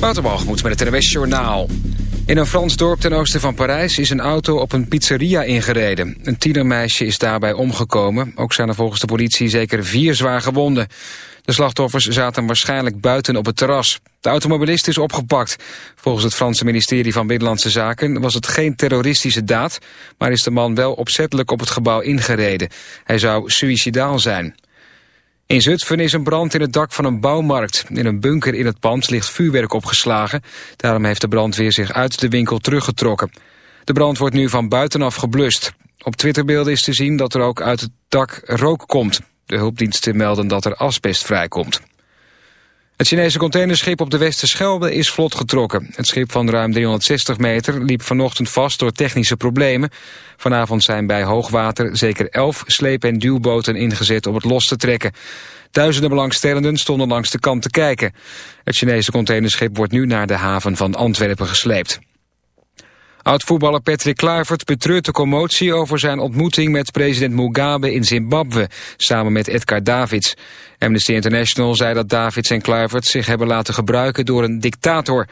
Waterbalgemoed met het NWS Journaal. In een Frans dorp ten oosten van Parijs is een auto op een pizzeria ingereden. Een tienermeisje is daarbij omgekomen. Ook zijn er volgens de politie zeker vier zwaar gewonden. De slachtoffers zaten waarschijnlijk buiten op het terras. De automobilist is opgepakt. Volgens het Franse ministerie van Binnenlandse Zaken was het geen terroristische daad... maar is de man wel opzettelijk op het gebouw ingereden. Hij zou suïcidaal zijn. In Zutphen is een brand in het dak van een bouwmarkt. In een bunker in het pand ligt vuurwerk opgeslagen. Daarom heeft de brandweer zich uit de winkel teruggetrokken. De brand wordt nu van buitenaf geblust. Op Twitterbeelden is te zien dat er ook uit het dak rook komt. De hulpdiensten melden dat er asbest vrijkomt. Het Chinese containerschip op de Westerschelde is vlot getrokken. Het schip van ruim 360 meter liep vanochtend vast door technische problemen. Vanavond zijn bij hoogwater zeker 11 sleep- en duwboten ingezet om het los te trekken. Duizenden belangstellenden stonden langs de kant te kijken. Het Chinese containerschip wordt nu naar de haven van Antwerpen gesleept. Oud-voetballer Patrick Kluivert betreurt de commotie over zijn ontmoeting met president Mugabe in Zimbabwe, samen met Edgar Davids. Amnesty International zei dat Davids en Kluivert zich hebben laten gebruiken door een dictator.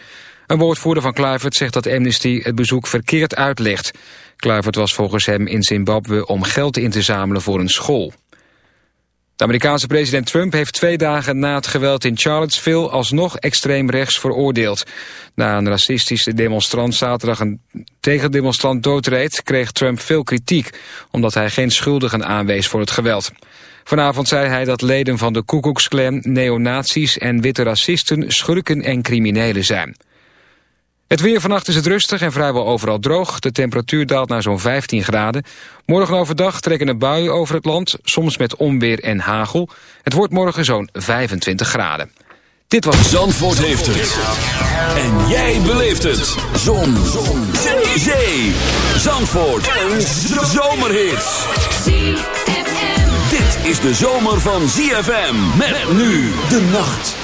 Een woordvoerder van Kluivert zegt dat Amnesty het bezoek verkeerd uitlegt. Kluivert was volgens hem in Zimbabwe om geld in te zamelen voor een school. De Amerikaanse president Trump heeft twee dagen na het geweld in Charlottesville alsnog extreem rechts veroordeeld. Na een racistische demonstrant zaterdag een tegendemonstrant doodreed, kreeg Trump veel kritiek, omdat hij geen schuldigen aanwees voor het geweld. Vanavond zei hij dat leden van de Ku Klux Klan neonazies en witte racisten schurken en criminelen zijn. Het weer vannacht is het rustig en vrijwel overal droog. De temperatuur daalt naar zo'n 15 graden. Morgen overdag trekken er buien over het land, soms met onweer en hagel. Het wordt morgen zo'n 25 graden. Dit was... Zandvoort heeft het. En jij beleeft het. Zon. Zon. Zee. Zee. Zandvoort. Een zomerhit. Dit is de zomer van ZFM. Met nu de nacht.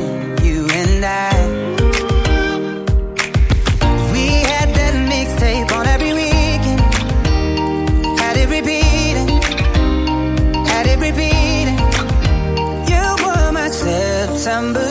September.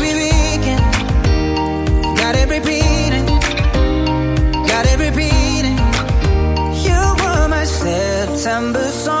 September song,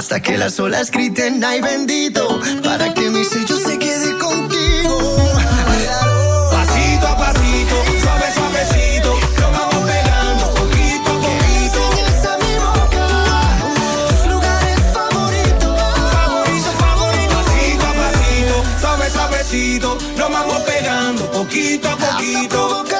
hasta que las olas griten ay bendito para que mi sello se quede contigo. Pasito a pasito, suave, suavecito, lo vamos pegando poquito a poquito. Enseñes a mi boca tus lugares favoritos. Favorito, favorito, pasito a pasito, suave, suavecito, lo vamos pegando poquito a poquito.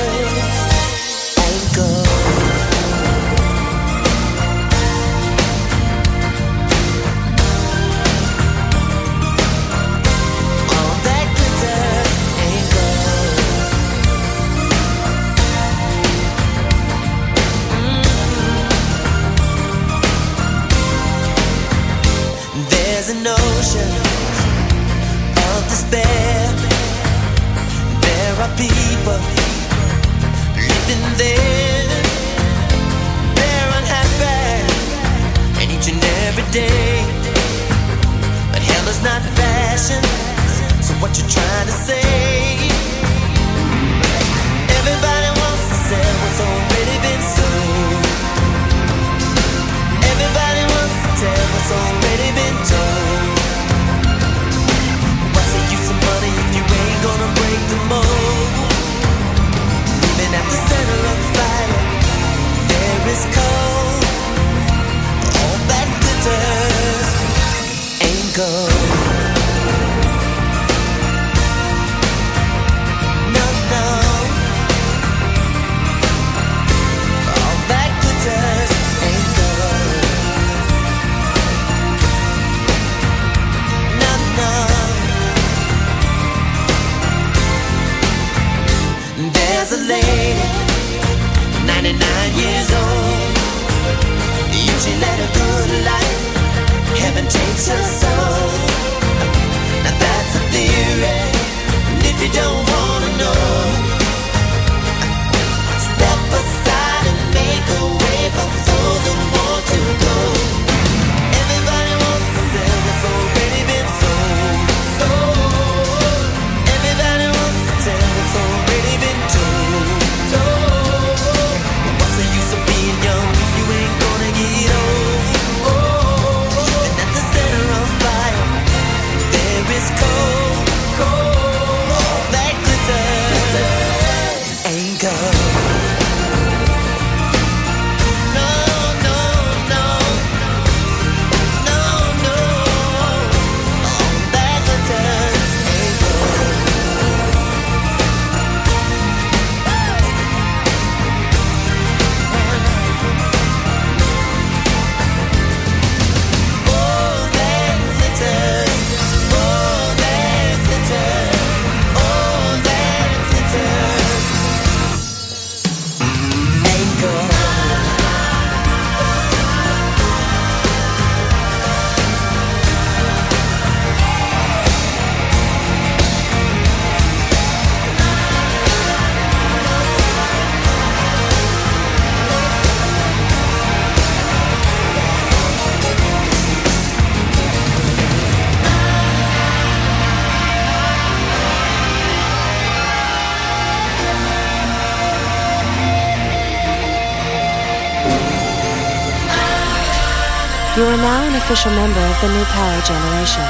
now an official member of the new power generation.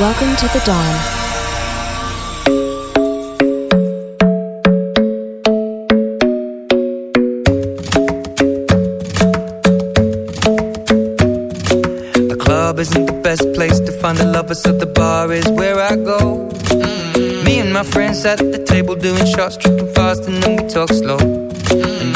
Welcome to the dawn. The club isn't the best place to find a lover, so the bar is where I go. Me and my friends at the table doing shots, tripping fast, and then we talk slow. And you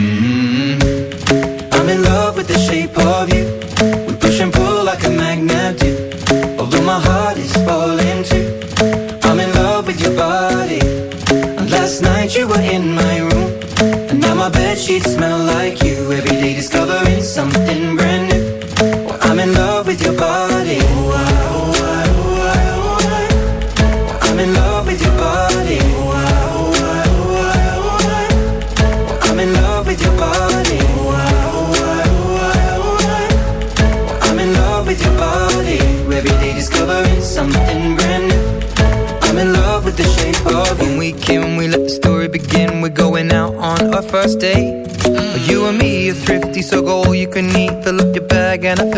Sheets smell like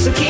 So keep